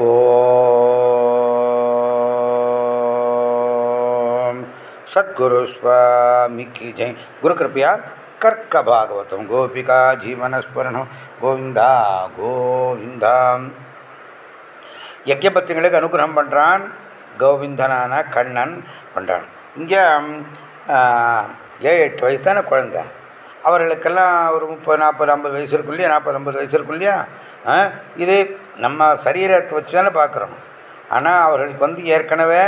ஓம். சத்குரு சுவாமிக்கு ஜெய். குரு கிருப்பையால் கர்க்க பாகவதம். கோபிகா ஜீவனஸ்மரணம். கோவிந்தா கோவிந்தாம் யஜ்யபத்திகளுக்கு அனுகிரகம் பண்ணுறான் கோவிந்தனான கண்ணன் பண்ணுறான் இங்கே ஏழு எட்டு வயசு தானே குழந்தை. அவர்களுக்கெல்லாம் ஒரு முப்பது நாற்பது ஐம்பது வயசு இருக்கும் இல்லையா? நாற்பது ஐம்பது வயசு இருக்கும் இல்லையா? இதே நம்ம சரீரத்தை வச்சு தானே பார்க்குறோம். ஆனால் அவர்களுக்கு வந்து ஏற்கனவே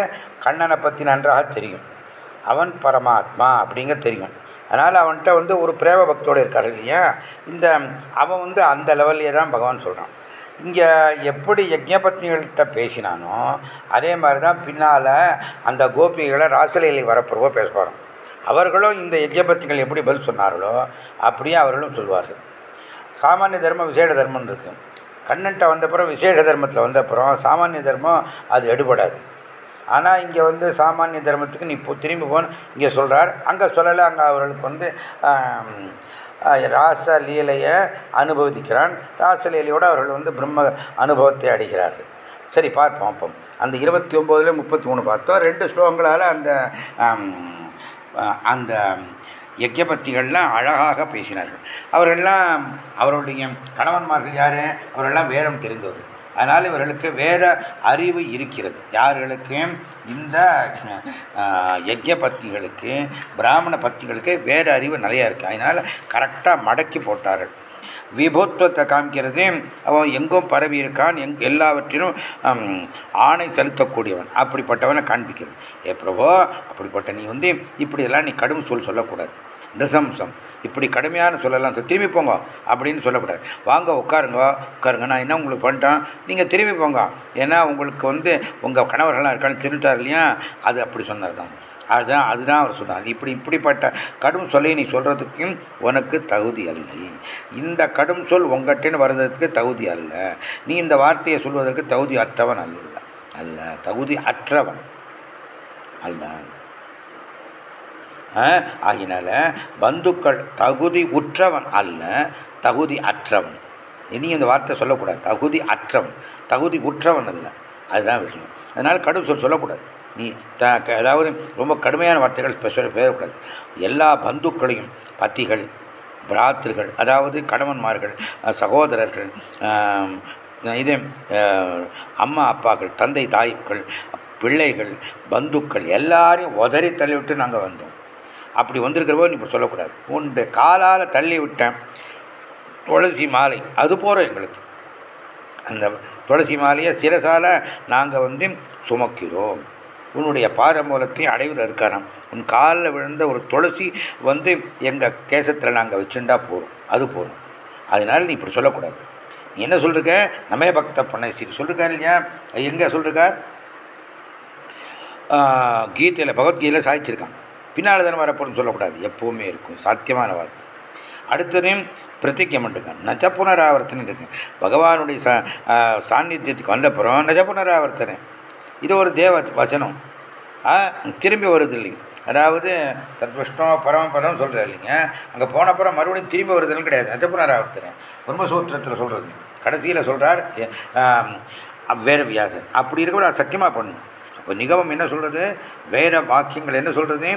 கண்ணனை பற்றி நன்றாக தெரியும். அவன் பரமாத்மா அப்படிங்க தெரியும். அதனால் அவன்கிட்ட வந்து ஒரு பிரேம பக்தோடு இருக்காரு இல்லையா? இந்த அவன் வந்து அந்த லெவல்லே தான் பகவான் சொல்கிறான் இங்கே எப்படி யஜ்ஞபத்னிகள்கிட்ட பேசினானோ அதே மாதிரி தான் பின்னால் அந்த கோபிகளை ராசலையில் வரப்போறவோ பேச அவர்களும் இந்த யஜ்ஞபத்னிகள் எப்படி பதில் சொன்னார்களோ அப்படியே அவர்களும் சொல்வார்கள். சாமானிய தர்மம் விசேட தர்மம்னு இருக்குது கண்ணன்ட்ட வந்தப்புறம் விசேஷ தர்மத்தில் வந்தப்புறம் சாமானிய தர்மம் அது எடுபடாது. ஆனால் இங்கே வந்து சாமானிய தர்மத்துக்கு நீ இப்போ திரும்பி போன்னு இங்கே சொல்கிறார் அங்கே சொல்லலை அங்கே அவர்களுக்கு வந்து ராச லீலையை அனுபவிக்கிறான். ராசலீலையோடு அவர்கள் வந்து பிரம்ம அனுபவத்தை அடைகிறார்கள். சரி பார்ப்போம் அப்போ அந்த இருபத்தி ஒம்போதில் முப்பத்தி மூணு பார்த்தோம். ரெண்டு ஸ்லோகங்களால் அந்த அந்த யஜ்யபத்திகள்லாம் அழகாக பேசினார்கள். அவர்கள்லாம் அவர்களுடைய கணவன்மார்கள் யார்? அவர்கள்லாம் வேதம் தெரிந்தவர். அதனால் இவர்களுக்கு வேத அறிவு இருக்கிறது. யார்களுக்கு? இந்த யஜ்ய பத்திகளுக்கு பிராமண பத்திகளுக்கு வேத அறிவு நிறையா இருக்குது அதனால் கரெக்டாக மடக்கி போட்டார்கள். விபுத்துவத்தை காமிக்கிறது அவன் எங்கும் பரவி இருக்கான். எங் எல்லாவற்றிலும் ஆணை செலுத்தக்கூடியவன். அப்படிப்பட்டவனை காண்பிக்கிறது. ஏ பிரபோ அப்படிப்பட்ட நீ வந்து இப்படியெல்லாம் நீ கடும் சொல் சொல்லக்கூடாது. நிசம்சம். இப்படி கடுமையான சொல்லலாம். திரும்பி போங்க அப்படின்னு சொல்லக்கூடாது. வாங்க உட்காருங்க. உட்காருங்க. நான் என்ன உங்களுக்கு பண்ணிட்டேன்? நீங்கள் திரும்பி போங்க. ஏன்னா உங்களுக்கு வந்து உங்கள் கணவர்கள்லாம் இருக்கான்னு திருட்டார் இல்லையா? அது அப்படி சொன்னது தான் அதுதான் அதுதான் அவர் சொன்னார். இப்படி இப்படிப்பட்ட கடும் சொல்லை நீ சொல்கிறதுக்கும் உனக்கு தகுதி அல்ல. இந்த கடும் சொல் உங்கள்கிட்டன்னு வர்றதுக்கு தகுதி அல்ல. நீ இந்த வார்த்தையை சொல்வதற்கு தகுதி அற்றவன் அல்ல. அல்ல தகுதி அற்றவன் அல்ல. ஆகினால பந்துக்கள் தகுதி உற்றவன் அல்ல தகுதி அற்றவன். இனி இந்த வார்த்தை சொல்லக்கூடாது. தகுதி அற்றவன் தகுதி உற்றவன் அல்ல. அதுதான் விஷயம். அதனால் கடும் சொல் சொல்லக்கூடாது. நீ த அதாவது ரொம்ப கடுமையான வார்த்தைகள் ஸ்பெஷல் பேரக்கூடாது எல்லா பந்துக்களையும் பத்திகள் பிராத்திர்கள் அதாவது கணவன்மார்கள் சகோதரர்கள் இது அம்மா அப்பாக்கள் தந்தை தாய்க்கள் பிள்ளைகள் பந்துக்கள் எல்லாரையும் உதறி தள்ளிவிட்டு நாங்கள் வந்தோம். அப்படி வந்திருக்கிறப்போ நீ இப்போ சொல்லக்கூடாது. உண்டு காலால் தள்ளி விட்டேன் துளசி மாலை அது போகிறோம் எங்களுக்கு. அந்த துளசி மாலையை சிரசால நாங்கள் வந்து சுமக்கிறோம். உன்னுடைய பாரமூலத்தை அடைவில் இருக்காராம் உன் காலில் விழுந்த ஒரு துளசி வந்து எங்கள் கேசத்தில் நாங்கள் வச்சுண்டா போகிறோம் அது போகணும் அதனால நீ இப்படி சொல்லக்கூடாது. நீ என்ன சொல்லிருக்க? நமே பக்த பண்ண சொல்லிருக்காரு இல்லையா? எங்கே சொல்லிருக்கார்? கீதையில் பகவத்கீதையில் சாதிச்சிருக்கான் பின்னால் தானே வரப்போன்னு சொல்லக்கூடாது. எப்பவுமே இருக்கும். சாத்தியமான வார்த்தை. அடுத்ததையும் பிரதிஜை பண்ணிருக்கான் நஜ புனராவர்த்தனை இருக்கு. பகவானுடைய சா சாநித்தியத்துக்கு வந்தப்புறம் நஜ புனராவர்த்தனை இது ஒரு தேவ வச்சனம். திரும்பி வருது இல்லைங்க. அதாவது தத்விஷ்ணோ பரமபதம் சொல்கிறார் இல்லைங்க. அங்கே போனப்புறம் மறுபடியும் திரும்பி வருதுன்னு கிடையாது. அது புனராவர்த்தனை பிரம்மசூத்திரத்தில் சொல்கிறது கடைசியில் சொல்கிறார் வேற வியாசன் அப்படி இருக்க சத்தியமாக பண்ணணும் அப்போ நிகமம் என்ன சொல்கிறது வேற வாக்கியங்கள் என்ன சொல்கிறது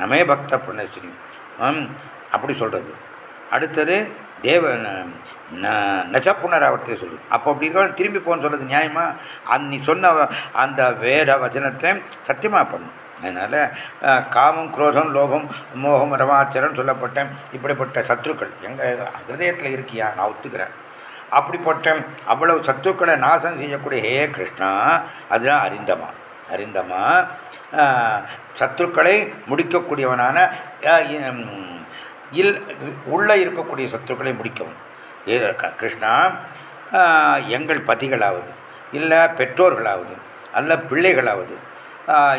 நமே பக்த புண்ணஸ்ரீ அப்படி சொல்கிறது அடுத்தது தேவ நஜ புனராவர்த்தியை சொல்லுது. அப்போ அப்படி இருக்க திரும்பி போன்னு சொல்கிறது நியாயமா? அந் நீ சொன்ன அந்த வேத வச்சனத்தை சத்தியமாக பண்ணும் அதனால் காமம் குரோதம் லோகம் மோகம் ரமாச்சரம் சொல்லப்பட்ட இப்படிப்பட்ட சத்துருக்கள். எங்கள் ஹிருதயத்தில் இருக்கியா? நான் ஒத்துக்கிறேன். அப்படிப்பட்ட அவ்வளவு சத்துக்களை நாசம் செய்யக்கூடிய ஹே கிருஷ்ணா அதுதான் அறிந்தமா? அறிந்தமா? சத்துருக்களை முடிக்கக்கூடியவனான இல் உள்ளே இருக்கக்கூடிய சத்துருக்களை முடிக்கவும் ஏ கிருஷ்ணா எங்கள் பதிகளாவது இல்லை பெற்றோர்களாவது அல்ல பிள்ளைகளாவது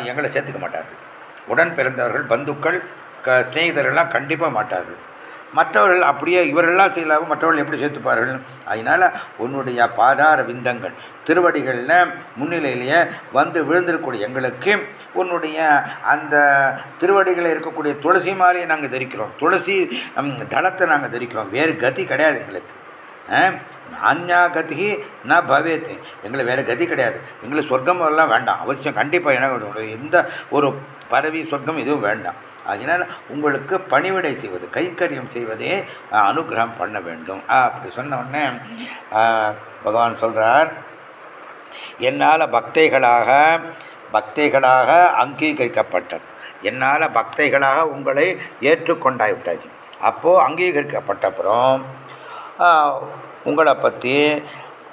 எங்களை சேர்த்துக்க மாட்டார்கள். உடன் பிறந்தவர்கள் பந்துக்கள் க ஸ்நேகிதர்கள்லாம் கண்டிப்பாக மாட்டார்கள். மற்றவர்கள் அப்படியே இவரெல்லாம் செய்யலாம மற்றவர்கள் எப்படி சேர்த்துப்பார்கள்? அதனால உன்னுடைய பாதார விந்தங்கள் திருவடிகளில் முன்னிலையிலேயே வந்து விழுந்திருக்கக்கூடிய எங்களுக்கு உன்னுடைய அந்த திருவடிகளில் இருக்கக்கூடிய துளசி மாலையை நாங்கள் தரிக்கிறோம். துளசி தளத்தை நாங்கள் தரிக்கிறோம். வேறு கதி கிடையாது எங்களுக்கு. நான்யா கதி நான் பவேத் எங்களுக்கு வேற கதி கிடையாது. எங்களுக்கு சொர்க்கம் எல்லாம் வேண்டாம். அவசியம் கண்டிப்பாக எனக்கு எந்த ஒரு பரவி சொர்க்கம் எதுவும் வேண்டாம். அதனால் உங்களுக்கு பணிவிடை செய்வது கைக்கரியம் செய்வதே அனுகிரகம் பண்ண வேண்டும். அப்படி சொன்ன உடனே பகவான் சொல்றார் என்னால் பக்தைகளாக பக்தைகளாக அங்கீகரிக்கப்பட்டது. என்னால் பக்தைகளாக உங்களை ஏற்றுக்கொண்டாய் விட்டாச்சு. அப்போது அங்கீகரிக்கப்பட்டப்புறம் உங்களை பற்றி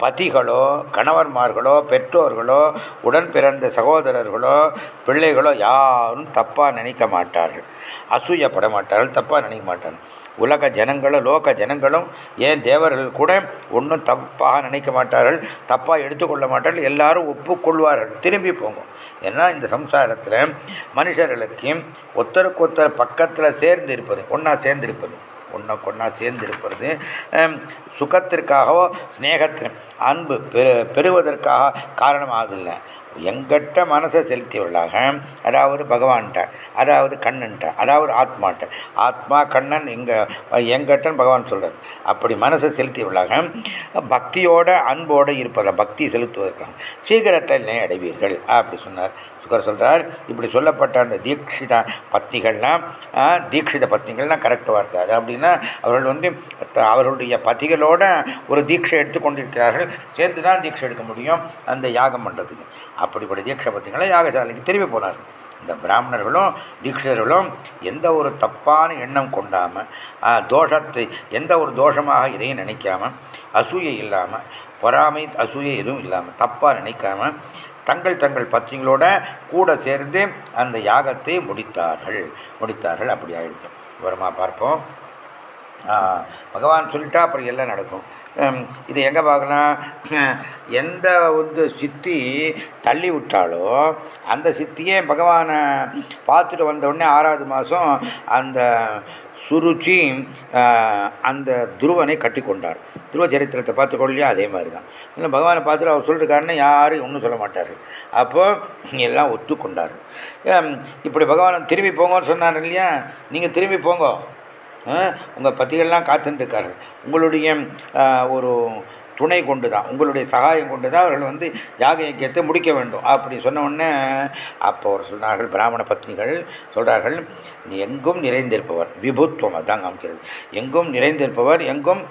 பதிகளோ கணவன்மார்களோ பெற்றோர்களோ உடன் பிறந்த சகோதரர்களோ பிள்ளைகளோ யாரும் தப்பாக நினைக்க மாட்டார்கள். அசூயப்பட மாட்டார்கள் தப்பாக நினைக்க மாட்டார்கள். உலக ஜனங்களும் லோக ஜனங்களும் ஏன் தேவர்கள் கூட ஒன்றும் தப்பாக நினைக்க மாட்டார்கள் தப்பாக எடுத்துக்கொள்ள மாட்டார்கள் எல்லாரும் ஒப்புக்கொள்வார்கள். திரும்பி போகும் ஏன்னா இந்த சம்சாரத்தில் மனுஷர்களுக்கு ஒருத்தருக்கு ஒருத்தர் பக்கத்தில் சேர்ந்து இருப்பது ஒன்றா சேர்ந்து இருப்பது. ஒன்றா கொன்னா சேர்ந்து சுகத்திற்காகவோ ஸ்னேகத்தின் அன்பு பெரு பெறுவதற்காக காரணமாகதில்லை எங்கிட்ட மனசை செலுத்தியுள்ளாக அதாவது பகவான்கிட்ட அதாவது கண்ணன்ட்ட அதாவது ஆத்மாட்ட. ஆத்மா கண்ணன் எங்க எங்கட்டன் பகவான் சொல்கிறார் அப்படி மனசை செலுத்தியவர்களாக பக்தியோட அன்போடு இருப்பதை பக்தி செலுத்துவதற்காக சீக்கிரத்தை அடைவீர்கள் அப்படி சொன்னார். சுகர் சொல்கிறார் இப்படி சொல்லப்பட்ட அந்த தீட்சித பத்திகள்லாம் தீட்சித பத்திகள்லாம் கரெக்ட் வார்த்தை. அது அப்படின்னா அவர்கள் வந்து அவர்களுடைய பதிகளோட ஒரு தீட்சை எடுத்துக்கொண்டிருக்கிறார்கள் சேர்ந்து தான் தீட்சை எடுக்க முடியும் அந்த யாகம் பண்ணுறதுக்கு அப்படிப்பட்ட தீட்சை பத்திகளை யாகசாலைக்கு திரும்பி போனார்கள். இந்த பிராமணர்களும் தீட்சிதர்களும் எந்த ஒரு தப்பான எண்ணம் கொண்டாமல் தோஷத்தை எந்த ஒரு தோஷமாக இதையும் நினைக்காம அசூயை இல்லாமல் பொறாமை அசூயை எதுவும் இல்லாமல் தப்பாக நினைக்காம தங்கள் தங்கள் பத்திங்களோட கூட சேர்ந்து அந்த யாகத்தை முடித்தார்கள். முடித்தார்கள். அப்படி ஆயிடுச்சு. விவரமாக பார்ப்போம். பகவான் சொல்லிட்டா அப்புறம் எல்லாம் நடக்கும். இது எங்கே பார்க்கலாம்? எந்த வந்து சித்தி தள்ளி விட்டாலோ அந்த சித்தியே பகவானை பார்த்துட்டு வந்த உடனே ஆறாவது மாதம் அந்த சுருச்சி அந்த துருவனை கட்டி கொண்டாள் துருவ சரித்திரத்தை இல்லையா அதே மாதிரி தான் இல்லை பகவானை பார்த்துட்டு அவர் சொல்லிருக்காருன்னு யாரும் ஒன்றும் சொல்ல மாட்டார். அப்போது எல்லாம் ஒத்துக்கொண்டார். இப்படி பகவான் திரும்பி போங்கன்னு சொன்னார் இல்லையா? நீங்கள் திரும்பி போங்க. உங்கள் பத்திகள்லாம் காத்துட்டு உங்களுடைய ஒரு துணை கொண்டு தான் உங்களுடைய சகாயம் கொண்டு தான் அவர்கள் வந்து யாக இயக்கியத்தை முடிக்க வேண்டும். அப்படி சொன்ன உடனே அப்போ அவர் சொன்னார்கள் பிராமண பத்னிகள் சொல்கிறார்கள் நீ எங்கும் நிறைந்திருப்பவர். விபுத்துவம் அதான் காமிக்கிறது. எங்கும் நிறைந்திருப்பவர் எங்கும்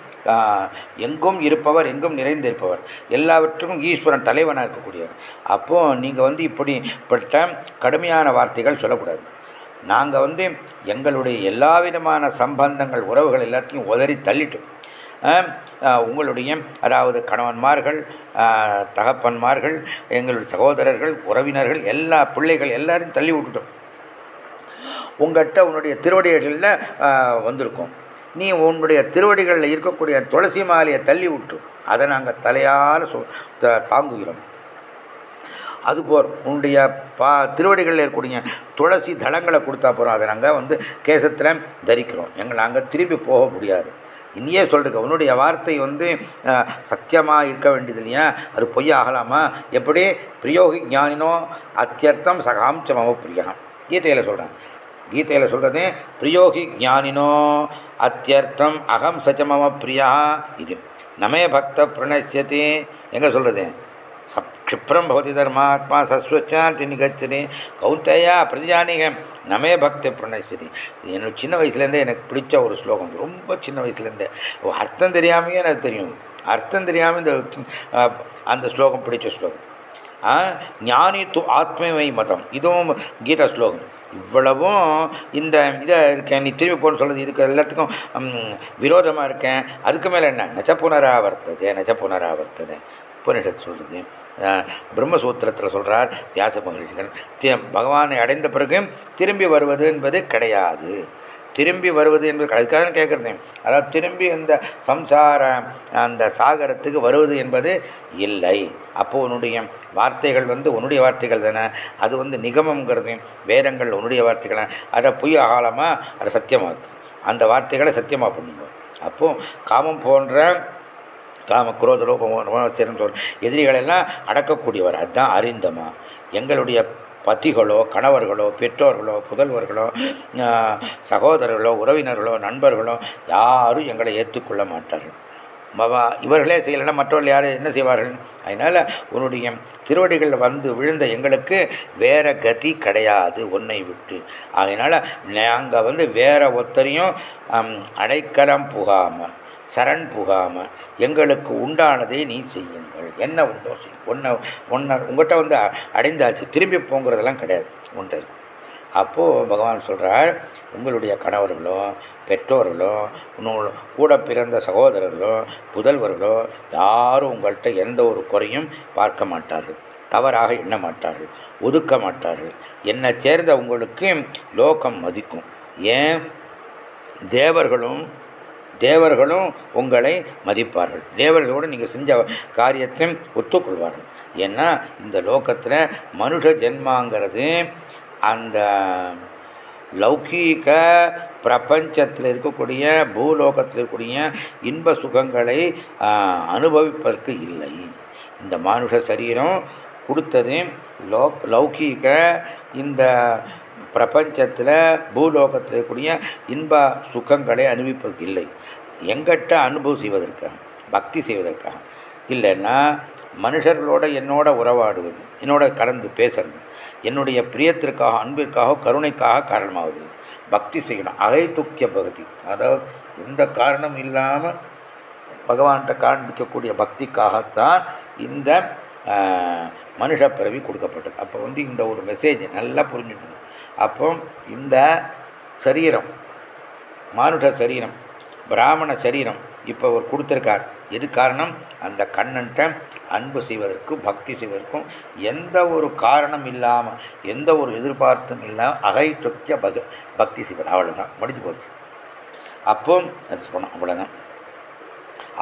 எங்கும் இருப்பவர் எங்கும் நிறைந்திருப்பவர். எல்லாவற்றுக்கும் ஈஸ்வரன் தலைவனாக இருக்கக்கூடியவர். அப்போது நீங்கள் வந்து இப்படிப்பட்ட கடுமையான வார்த்தைகள் சொல்லக்கூடாது. நாங்கள் வந்து எங்களுடைய எல்லா விதமான சம்பந்தங்கள் உறவுகள் எல்லாத்தையும் உதறி தள்ளிட்டோம். உங்களுடைய அதாவது கணவன்மார்கள் தகப்பன்மார்கள் எங்களுடைய சகோதரர்கள் உறவினர்கள் எல்லா பிள்ளைகள் எல்லாரும் தள்ளி விட்டுட்டோம். உங்கள்கிட்ட உன்னுடைய திருவடிகளில் வந்திருக்கோம். நீ உன்னுடைய திருவடிகளில் இருக்கக்கூடிய துளசி மாலையை தள்ளி விட்டு அதை நாங்கள் தலையால் தாங்குகிறோம். அதுபோல் உன்னுடைய பா திருவடிகளில் இருக்கக்கூடிய துளசி தளங்களை கொடுத்தா போகிறோம் அதை நாங்கள் வந்து கேசத்தில் தரிக்கிறோம். எங்களை நாங்கள் திரும்பி போக முடியாது. இனியே சொல்லிருக்க உன்னுடைய வார்த்தை வந்து சத்தியமாக இருக்க வேண்டியது இல்லையா? அது பொய் ஆகலாமா எப்படி? பிரியோகி ஞானினோ அத்தியர்த்தம் சகாம்ச மம பிரியா. கீதையில் சொல்கிறேன் கீதையில் சொல்கிறது பிரியோகி ஞானினோ அத்தியர்த்தம் அகம் சச்ச மம பிரியா இது. நமே பக்த பிரணசியத்தை எங்கே சொல்கிறது क्षिप्रम भवति धर्मात्मा சஸ்வச்சாந்தி நிகச்சதி கௌத்தையா பிரதிஜானிக நமே பக்தி பிரணசிதி என்னோட சின்ன வயசுலேருந்தே எனக்கு பிடிச்ச ஒரு ஸ்லோகம் ரொம்ப சின்ன வயசுலேருந்தே அர்த்தம் தெரியாமையே எனக்கு தெரியும் அர்த்தம் தெரியாமல் இந்த அந்த ஸ்லோகம் பிடிச்ச ஸ்லோகம் ஞானி து ஆத்மவை மதம் இதுவும் கீதா ஸ்லோகம் இவ்வளவும் இந்த இதை இருக்கேன் நீ திரும்பி போன்னு சொல்றது இதுக்கு எல்லாத்துக்கும் விரோதமாக இருக்கேன் அதுக்கு மேலே என்ன நச்ச புனராவர்த்தது நச்ச புனராவர்த்தது உபனிஷத் சொல்லுது பிரம்மசூத்திரத்தில் சொல்கிறார் வியாச மகர்ஷிகள் பகவானை அடைந்த பிறகு திரும்பி வருவது என்பது கிடையாது. திரும்பி வருவது என்பது அதுக்காக கேட்குறது அதாவது திரும்பி இந்த சம்சார அந்த சாகரத்துக்கு வருவது என்பது இல்லை. அப்போ உன்னுடைய வார்த்தைகள் வந்து உன்னுடைய வார்த்தைகள் தானே. அது வந்து நிகமங்கிறது வேதங்கள் உன்னுடைய வார்த்தைகள். அதை பொய் ஆகாலமாக அதை சத்தியமாக அந்த வார்த்தைகளை சத்தியமாக பண்ணுங்க. அப்போது காமம் போன்ற காம குரோத லோகம் எதிரிகளெல்லாம் அடக்கக்கூடியவர். அதுதான் அறிந்தமா. எங்களுடைய பத்திகளோ கணவர்களோ பெற்றோர்களோ புதல்வர்களோ சகோதரர்களோ உறவினர்களோ நண்பர்களோ யாரும் எங்களை ஏற்றுக்கொள்ள மாட்டார்கள். பவா இவர்களே செய்யலைன்னா மற்றவர்கள் யார்? என்ன செய்வார்கள்? அதனால் உன்னுடைய திருவடிகள் வந்து விழுந்த எங்களுக்கு வேற கதி கிடையாது உன்னை விட்டு. அதனால் நாங்கள் வந்து வேற ஒத்தரையும் அடைக்கலம் புகாமல் சரண் புகாமல் எங்களுக்கு உண்டானதை நீ செய்யுங்கள். என்ன உண்டோ செய். ஒன்றை ஒன்றை உங்கள்கிட்ட வந்து அடைந்தாச்சு திரும்பி போங்கிறதெல்லாம் கிடையாது. உண்டு அப்போது பகவான் சொல்கிறார் உங்களுடைய கணவர்களோ பெற்றோர்களோ கூட பிறந்த சகோதரர்களோ புதல்வர்களோ யாரும் உங்கள்கிட்ட எந்த ஒரு குறையும் பார்க்க மாட்டார்கள். தவறாக எண்ண மாட்டார்கள். ஒதுக்க மாட்டார்கள். என்னை சேர்ந்த உங்களுக்கு லோகம் மதிக்கும். ஏன்? தேவர்களும் தேவர்களும் உங்களை மதிப்பார்கள். தேவர்களோடு நீங்கள் செஞ்ச காரியத்தை ஒத்துக்கொள்வார்கள். ஏன்னா இந்த லோகத்தில் மனுஷ ஜென்மாங்கிறது அந்த லௌகீக பிரபஞ்சத்தில் இருக்கக்கூடிய பூலோகத்தில் இருக்கக்கூடிய இன்ப சுகங்களை அனுபவிப்பதற்கு இல்லை. இந்த மானுஷ சரீரம் கொடுத்தது லோ லௌகீக இந்த பிரபஞ்சத்தில் பூலோகத்தில் இருக்கக்கூடிய இன்ப சுகங்களை அனுபவிப்பதற்கு இல்லை. எங்கிட்ட அனுபவம் செய்வதற்காக பக்தி செய்வதற்காக. இல்லைன்னா மனுஷர்களோட என்னோட உறவாடுவது என்னோட கலந்து பேசுறது என்னுடைய பிரியத்திற்காக அன்பிற்காக கருணைக்காக காரணமாகுது பக்தி செய்யணும். அகைத்துக்கிய பகுதி. அதாவது எந்த காரணம் இல்லாமல் பகவான்கிட்ட காண்பிக்கக்கூடிய பக்திக்காகத்தான் இந்த மனுஷ பிறவி கொடுக்கப்பட்டது. அப்போ வந்து இந்த ஒரு மெசேஜ் நல்லா புரிஞ்சுக்கணும். அப்போ இந்த சரீரம் மானுட சரீரம் பிராமண சரீரம் இப்போ அவர் கொடுத்துருக்கார். எது காரணம்? அந்த கண்ணன்ட்ட அன்பு செய்வதற்கும் பக்தி செய்வதற்கும் எந்த ஒரு காரணம் இல்லாமல் எந்த ஒரு எதிர்பார்த்தும் இல்லாமல் அகை தொக்கிய பக பக்தி செய்வது அவ்வளோதான் முடிஞ்சு போச்சு. அப்போ அது சொன்னோம் அவ்வளோதான்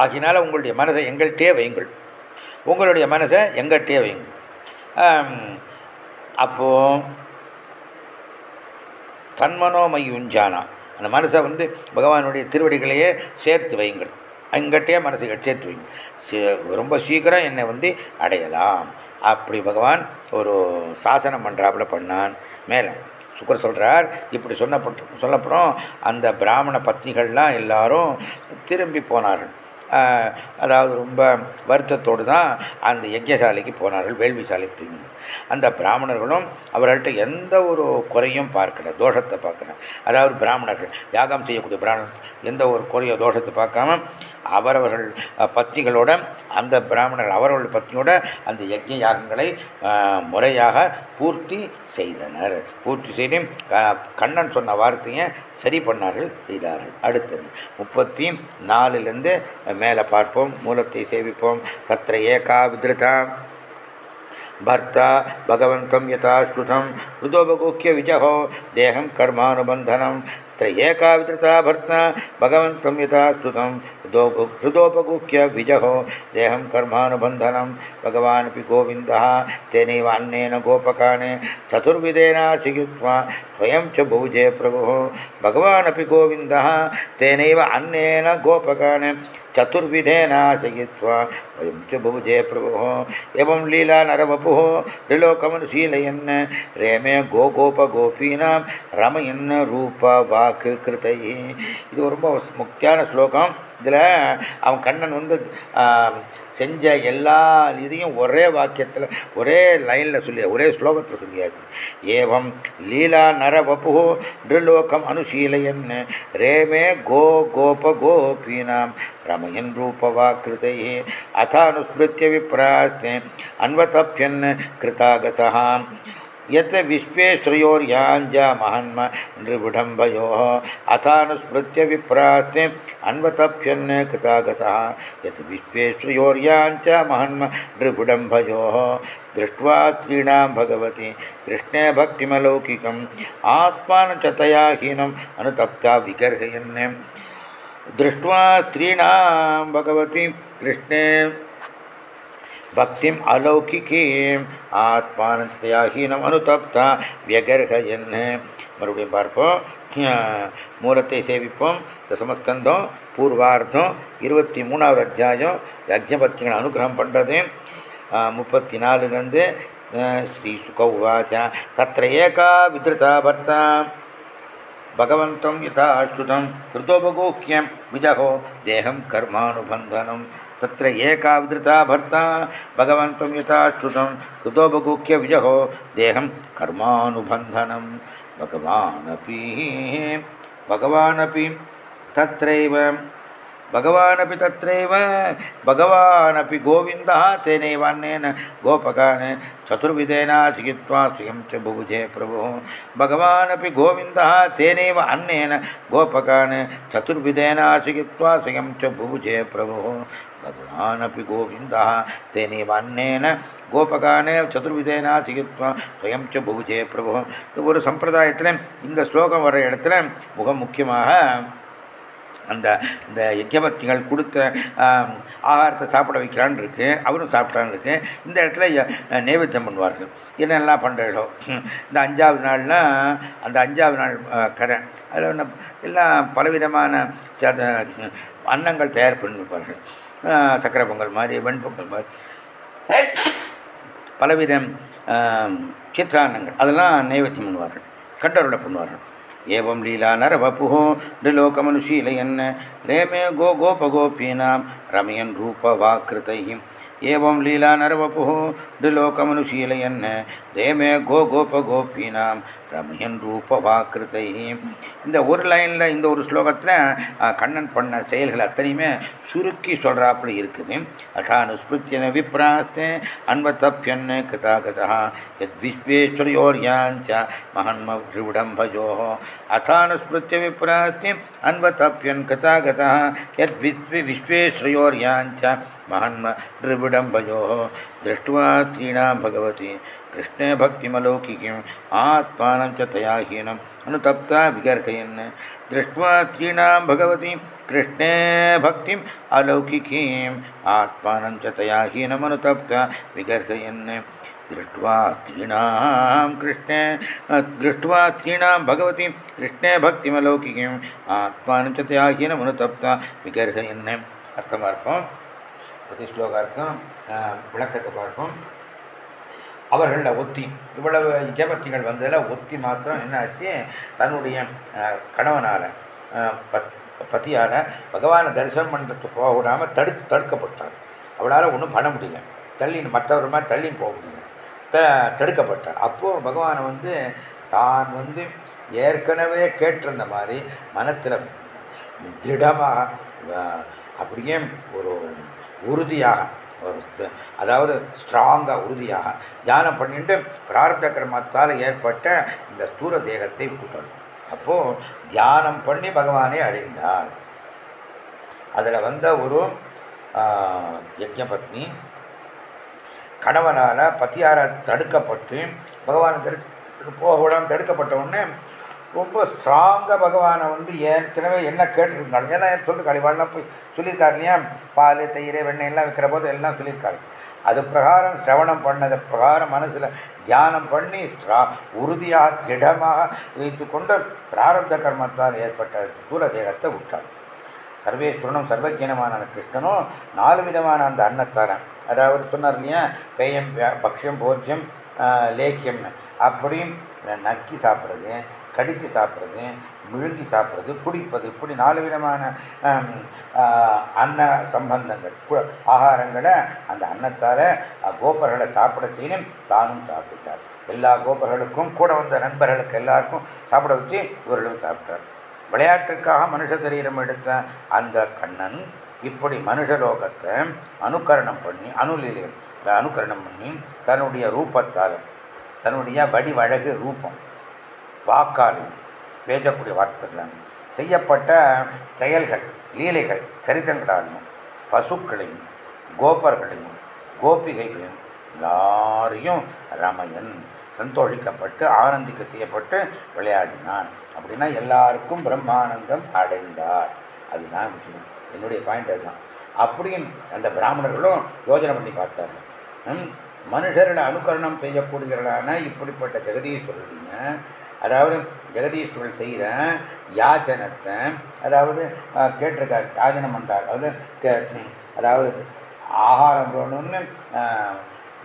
ஆகினால உங்களுடைய மனதை எங்கள்கிட்டே வையுங்கள். உங்களுடைய மனசை எங்கள்கிட்டே வையுங்கள். அப்போது தன்மனோமயுஞ்சானா. அந்த மனசை வந்து பகவானுடைய திருவடிகளையே சேர்த்து வையுங்கள் அங்கட்டே மனசை சேர்த்து வைங்க ரொம்ப சீக்கிரம் என்னை வந்து அடையலாம். அப்படி பகவான் ஒரு சாசனம் பண்ணுறாப்புல பண்ணான். மேலே சுக்கர் சொல்கிறார் இப்படி சொன்னப்பட்டு சொல்லப்புறம் அந்த பிராமண பத்னிகள்லாம் எல்லாரும் திரும்பி போனார்கள். அதாவது ரொம்ப வருத்தத்தோடு தான் அந்த யஜ்யசாலைக்கு போனார்கள் வேள்விசாலைக்கு அந்த பிராமணர்களும் அவர்கள்ட்ட எந்த ஒரு குறையும் பார்க்கல தோஷத்தை பார்க்கல. அதாவது பிராமணர்கள் யாகம் செய்யக்கூடிய பிராமணர் எந்த ஒரு குறையோ தோஷத்தை பார்க்காம அவரவர்கள் பத்னிகளோட அந்த பிராமணர்கள் அவரவர்கள் பத்னியோட அந்த யஜ்ய யாகங்களை முறையாக பூர்த்தி செய்தனர் பூர்த்தி செய்து கண்ணன் சொன்ன வார்த்தையை சரி பண்ணார்கள் செய்தார்கள் அடுத்தது முப்பத்தி நாலுலேருந்து மேலே பார்ப்போம் மூலத்தை சேவிப்போம் தத்திர ஏகா விதிருதா भर्ता भगवन्तं यथा श्रुतं हृदोपगुह्य विजहो देहं कर्मानुबन्धनं त्रयेका वितृता भर्ता भगवन्तं यथा स्तुतं हृदोपगुह्य विजहो। देहं कर्मानुबन्धनं। भगवानपि गोविन्दः। तेनैव अन्नेन गोपकाने। चतुर्विधेनाशिखित्वा स्वयं च भुजे प्रभुः। भगवानपि गोविन्दः। तेनैव अन्नेन गोपकान्। चतुर्विधेनाशयित्वा वयं च भुजे प्रभुः। एवं लीला नरवपुः त्रिलोकमनुशीलयन्। रेमे गोगोपगोपीनां रमयन् வாக்கு கிருத்தை. இது ரொம்ப முக்கியமான ஸ்லோகம். இதில் அவன் கண்ணன் வந்து செஞ்ச எல்லா இதையும் ஒரே வாக்கியத்தில் ஒரே லைனில் சொல்லி ஒரே ஸ்லோகத்தில் சொல்லியாச்சு. ஏவம் லீலா நர வபு திருலோகம் அனுசீலையன் ரேமே கோ கோப கோபீனாம். ரமயன் ரூபவா கிருதை அதானுஸ்மிருத்திய விப்ராஸ்தே அன்வதப்யன் கிருதாகசாம் यत्र विश्वे श्रेयोर्याञ्जा महन्म नृविडम्बयोः अथानुस्मृत्य विप्रास्ते अन्वतप्यन् कृतागतः। यत् विश्वे श्रेयोर्याञ्च महन्म नृविडम्बयोः दृष्ट्वा त्रीणां भगवति कृष्णे भक्तिमलौकिकम् आत्मानं च तया हीनम् अनुतप्ता विगर्हयन्। दृष्ट्वा त्रीणां भगवति कृष्णे பக்திம் அலௌகிகீம். ஆத்மானத்தையாகீனம் அனுதப்தா. வியகர்ஹயன் மறுபடியும் பார்ப்போம். மூலத்தை சேவிப்போம். தசமஸ்கந்தம் பூர்வார்த்தம். இருபத்தி மூணாவது அத்தியாயம். யஜ்ஞபக்திகளை அனுகிரகம் பண்ணுறது முப்பத்தி நாலுலேருந்து ஸ்ரீ சுக உவாச்ச. தத்திர ஏகா விதிருதா பர்த்தா. भगवन्तं यथाश्रुतं कृतोपगोह्यं विजहो, देहं कर्मानुबन्धनं। तत्र भर्ता, भगवन्तं यथाश्रुतं कृतोपगोह्य विजहो, देहं कर्मानुबन्धनं। भगवानपि भगवानपि तत्रैव भगवानपि तत्रैव भगवानपि गोविन्दः तेनैवान्नेन गोपकान् चतुर्विधेनाधिकित्वा स्वयं च बुभुजे प्रभुः भगवानपि गोविन्दः तेनैव अन्नेन गोपकान् चतुर्विधेनाधिकित्वा स्वयं च बुभुजे प्रभुः भगवानपि गोविन्दः तेनैव अन्नेन கோபகானே சதுர்விதேனா சிகித்வா ஸ்வயம் ச புபுஜே பிரபு ஒரு சம்பிரதாயத்தில் இந்த ஸ்லோகம் வர இடத்துல மிக முக்கியமாக அந்த இந்த யஜ்யபத்திகள் கொடுத்த ஆகாரத்தை சாப்பிட வைக்கிறான்னு இருக்கு. அவரும் சாப்பிட்டான்னு இருக்கு. இந்த இடத்துல நைவேத்தியம் பண்ணுவார்கள். என்னெல்லாம் பண்ணுறீங்களோ இந்த அஞ்சாவது நாள்னா அந்த அஞ்சாவது நாள் கதை. அதில் எல்லாம் பலவிதமான அன்னங்கள் தயார் பண்ணிருப்பார்கள். சக்கரை பொங்கல் மாதிரி வெண்பொங்கல் மாதிரி. பலவிதம் சித்திரான்னங்கள். அதெல்லாம் நைவேத்தியம் பண்ணுவார்கள். கண்டருளை பண்ணுவார்கள். एवं लीला नरवपुः नृलोकमनुशीलयन् रेमे गो गोपगोपीनां रमयन् रूपवाकृतैः एवं लीला नरवपुः नृलोकमनुशीलयन् रेमे गो गोपगोपीनां ரமயன் ரூபவாக்கிருத்தை இந்த ஒரு லைனில் இந்த ஒரு ஸ்லோகத்தில் கண்ணன் பண்ண செயல்கள் அத்தனையுமே சுருக்கி சொல்கிறாப்புல இருக்குது அசானுஸ்மிருத்தியன விப்ராஸ்தே அன்வத்தப்பியன் கிருதாகதா எத் விஸ்வேஸ்வரியோர்யாஞ்ச மகன்ம விடம்பஜோ அசானுஸ்மிருத்திய விப்ராஸ்தி அன்வத்தப்பியன் கிருதாகதா எத் விஸ்வே விஸ்வேஸ்வரியோர்யாஞ்ச महन्म द्रविडम्बयोः दृष्ट्वा भक्तिना भगवती। कृष्ण भक्तिमलौकिकीम् आत्मा चया तया अनुतप्ता विगर्हयन्। दृष्ट्वा त्रीणां भगवती। कृष्ण भक्तिम् अलौकिकीम् आत्मा चया तया हीनमनुतप्ता विगर्हयन्। दृष्ट्वा त्रीणां कृष्ण, दृष्ट्वा त्रीणां भगवतीं। कृष्णे भक्तिमलौकिकीम् आत्मानं च तया हीनमनुतप्ता विगर्हयन्। अर्थमर्थं प्रतिश्लोकार्थं विळकतपार्थं அவர்களில் ஒத்தி இவ்வளவு ஜபத்திகள் வந்ததில் ஒத்தி மாத்திரம் என்னாச்சு? தன்னுடைய கணவனால் பத்தியால் பகவானை தரிசனம் பண்ணுறதுக்கு போக விடாமல் தடு தடுக்கப்பட்டார். அவளால் ஒன்றும் பண்ண முடியல. தள்ளின்னு மற்றவருமா தள்ளின்னு போக முடியல. த தடுக்கப்பட்டார். அப்போது பகவானை வந்து தான் வந்து ஏற்கனவே கேட்டிருந்த மாதிரி மனத்தில் திருடமாக அப்படியே ஒரு உறுதியாக ஒரு அதாவது ஸ்ட்ராங்காக உறுதியாக தியானம் பண்ணிட்டு பிரார்த்த கிரமத்தால் ஏற்பட்ட இந்த தூர தேகத்தை விட்டுட்டார் அப்போ தியானம் பண்ணி பகவானை அடைந்தாள் அதில் வந்த ஒரு யஜ்ஞபத்னி கணவனால் பத்தியார தடுக்கப்பட்டு பகவானை தடுத்து போக விடாமல் தடுக்கப்பட்ட உடனே ரொம்ப ஸ்ட்ராங்காக பகவானை வந்து ஏற்கனவே என்ன கேட்டிருக்காங்க ஏன்னா சொல்லு கழிவாள்லாம் போய் சொல்லியிருக்காரு இல்லையா? பால் தயிர் வெண்ணெய் எல்லாம் விற்கிற போது எல்லாம் சொல்லியிருக்காரு. அது பிரகாரம் சிரவணம் பண்ணது பிரகாரம் மனசில் தியானம் பண்ணி உறுதியாக திடமாக வைத்து கொண்டு பிராரப்த கர்மத்தால் ஏற்பட்ட ஸ்தூல தேகத்தை விட்டார் சர்வேஸ்வரனும் சர்வஜனமான கிருஷ்ணனும் நாலு விதமான அந்த அன்னத்தாரன் அதாவது சொன்னார் இல்லையா? பேயம் பக்ஷம் போஜ்யம் லேக்கியம்னு. அப்படியும் நக்கி சாப்பிட்றது கடித்து சாப்பிட்றது விழுங்கி சாப்பிட்றது குடிப்பது இப்படி நாலு விதமான அன்ன சம்பந்தங்கள் ஆகாரங்களை அந்த அன்னத்தால் கோபர்களை சாப்பிட செய்யணும் தானும் சாப்பிட்டார். எல்லா கோபர்களுக்கும் கூட வந்த நண்பர்களுக்கு எல்லாருக்கும் சாப்பிட வச்சு இவர்களும் சாப்பிட்டார். விளையாட்டுக்காக மனுஷ சரீரம் எடுத்த அந்த கண்ணன் இப்படி மனுஷலோகத்தை அனுகரணம் பண்ணி அனுலீலைகள் அனுகரணம் பண்ணி தன்னுடைய ரூபத்தால் தன்னுடைய வடிவழகு ரூபம் வாக்காளி பேசக்கூடிய வார்த்தைகள் செய்யப்பட்ட செயல்கள் லீலைகள் சரித்திரங்களாலும் பசுக்களையும் கோபர்களையும் கோபிகைகளையும் எல்லாரையும் ரமயன் சந்தோஷிக்கப்பட்டு ஆனந்திக்க செய்யப்பட்டு விளையாடினான். அப்படின்னா எல்லாருக்கும் பிரம்மானந்தம் அடைந்தார். அதுதான் விஷயம் என்னுடைய பாயிண்ட் அதுதான். அப்படியும் அந்த பிராமணர்களும் யோஜனை பண்ணி பார்த்தாங்க. மனுஷர்களை அனுகரணம் செய்யக்கூடியவர்களான இப்படிப்பட்ட ஜெகதீஸ்வரருடைய அதாவது ஜெகதீஸ்வரர் செய்கிற யாச்சனத்தை அதாவது கேட்டிருக்கார் யாஜனம் பண்ணுறார் அதாவது அதாவது ஆகாரம் வேணும்னு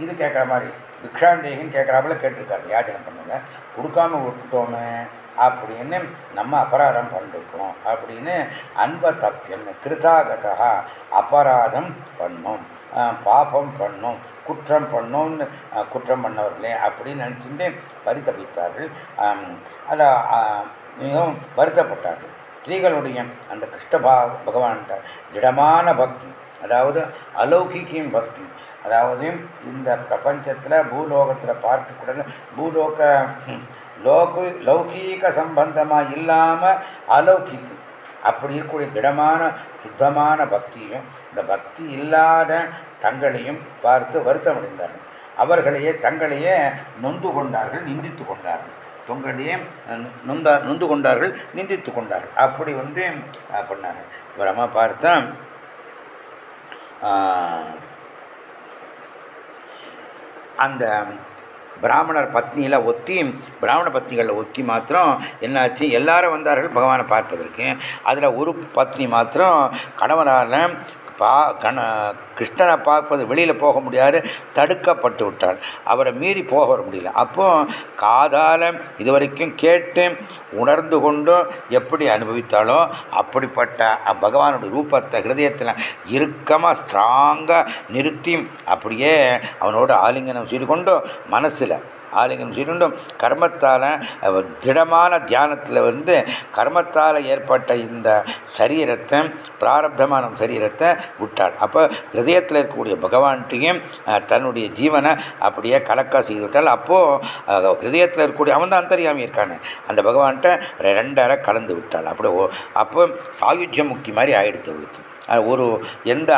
இது கேட்குற மாதிரி பிக்ஷாந்தேகன் கேட்குறாப்புல கேட்டிருக்காரு யாஜனம் பண்ணுங்க. கொடுக்காம விட்டுட்டோமே அப்படின்னு நம்ம அபராதம் பண்ணிருக்கோம் அப்படின்னு அன்ப தப்பியம் கிருதாகதா அபராதம் பண்ணும். பாபம் பண்ணும் குற்றம் பண்ணோம்னு குற்றம் பண்ணவர்களே அப்படின்னு நினச்சிட்டு பரிதபித்தார்கள் அதை மிகவும் வருத்தப்பட்டார்கள். ஸ்திரீகளுடைய அந்த கிருஷ்ணபா பகவான்கிட்ட திடமான பக்தி அதாவது அலௌகிக்கின் பக்தி அதாவது இந்த பிரபஞ்சத்தில் பூலோகத்தில் பார்க்கக்கூடாது பூலோக லோகு லௌகீக சம்பந்தமாக இல்லாமல் அலௌகிக்கு. அப்படி இருக்கக்கூடிய திடமான சுத்தமான பக்தியும் இந்த பக்தி இல்லாத தங்களையும் பார்த்து வருத்தமடைந்தார்கள். அவர்களையே தங்களையே நொந்து கொண்டார்கள் நிந்தித்து கொண்டார்கள். தொங்களையே நொந்தா நொந்து கொண்டார்கள் நிந்தித்து கொண்டார்கள். அப்படி வந்து பண்ணாங்க விவரமா பார்த்தா அந்த பிராமணர் பத்னியில் ஒத்தி பிராமண பத்னிகளில் ஒத்தி மாத்திரம் என்னாச்சு? எல்லாரும் வந்தார்கள் பகவானை பார்ப்பதற்கு. அதில் ஒரு பத்னி மாத்திரம் கணவனால் பா கண கிருஷ்ணனை பார்ப்பது வெளியில் போக முடியாது தடுக்கப்பட்டு விட்டாள். அவரை மீறி போக வர முடியல. அப்போ காதால இதுவரைக்கும் கேட்டு உணர்ந்து கொண்டும் எப்படி அனுபவித்தாலோ அப்படிப்பட்ட பகவானுடைய ரூபத்தை ஹிருதயத்தில் இறுக்கமாக ஸ்ட்ராங்காக நிறுத்தி அப்படியே அவனோட ஆலிங்கனம் செய்து கொண்டும் மனசில் ஆலிங்கம் செய்துண்டும் கர்மத்தால் திடமான தியானத்தில் வந்து கர்மத்தால் ஏற்பட்ட இந்த சரீரத்தை பிராரப்தமான சரீரத்தை விட்டாள். அப்போ ஹிருதயத்தில் இருக்கக்கூடிய பகவான்கிட்டையும் தன்னுடைய ஜீவனை அப்படியே கலக்க செய்து விட்டால் அப்போது ஹிருதயத்தில் இருக்கக்கூடிய அவன் தான் அந்தரியாமி இருக்கானு. அந்த பகவான்கிட்ட ரெண்டரை கலந்து விட்டாள். அப்படி அப்போ சாயுஜ்ய முக்தி மாதிரி ஆயிடுத்து அவளுக்கு. ஒரு எந்த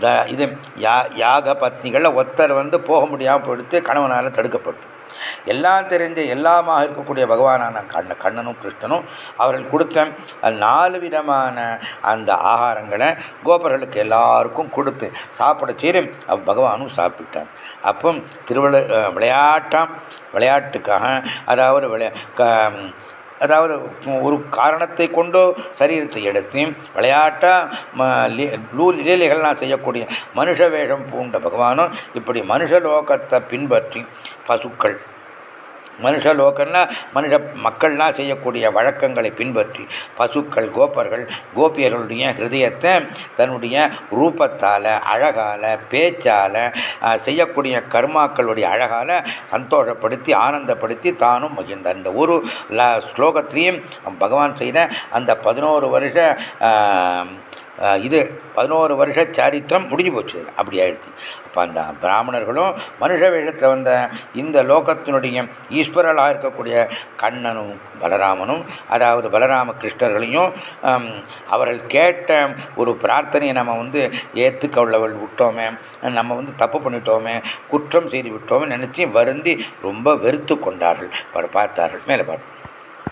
த இது யா யாக பத்னிகளில் ஒருத்தர் வந்து போக முடியாமல் போயிடுத்து கணவனால் தடுக்கப்பட்டு. எல்லாம் தெரிஞ்ச எல்லாமாக இருக்கக்கூடிய பகவானான கண்ண கண்ணனும் கிருஷ்ணனும் அவர்கள் கொடுத்த நாலு விதமான அந்த ஆகாரங்களை கோபர்களுக்கு எல்லாருக்கும் கொடுத்து சாப்பிட செய்து பகவானும் சாப்பிட்டான் அப்போ திருவிழா விளையாட்டாம் விளையாட்டுக்காக அதாவது விளையா அதாவது ஒரு காரணத்தை கொண்டோ சரீரத்தை எடுத்து விளையாட்டா லீலைகள்லாம் செய்யக்கூடிய மனுஷ வேஷம் பூண்ட பகவானும் இப்படி மனுஷ லோகத்தை பின்பற்றி பசுக்கள் மனுஷ லோக்கம்னா மனுஷ மக்கள்லாம் செய்யக்கூடிய வழக்கங்களை பின்பற்றி பசுக்கள் கோப்பர்கள் கோபியர்களுடைய ஹிருதயத்தை தன்னுடைய ரூபத்தால் அழகால் பேச்சால் செய்யக்கூடிய கர்மாக்களுடைய அழகால் சந்தோஷப்படுத்தி ஆனந்தப்படுத்தி தானும் மகிழ்ந்த. அந்த ஒரு ஸ்லோகத்திலையும் பகவான் செய்த அந்த பதினோரு வருஷ இது பதினோரு வருஷ சரித்திரம் முடிஞ்சு போச்சு. அப்படி ஆயிடுச்சு. அப்போ அந்த பிராமணர்களும் மனுஷ வேஷத்தில் வந்த இந்த லோகத்தினுடைய ஈஸ்வரலாக இருக்கக்கூடிய கண்ணனும் பலராமனும் அதாவது பலராம கிருஷ்ணர்களையும் அவர்கள் கேட்ட ஒரு பிரார்த்தனையை நம்ம வந்து ஏற்றுக்கொள்ளவள் விட்டோமே நம்ம வந்து தப்பு பண்ணிட்டோமே குற்றம் செய்து விட்டோமே நினச்சி வருந்தி ரொம்ப வெறுத்து கொண்டார்கள். பார்த்தார்கள். மேலே பார்ப்போம்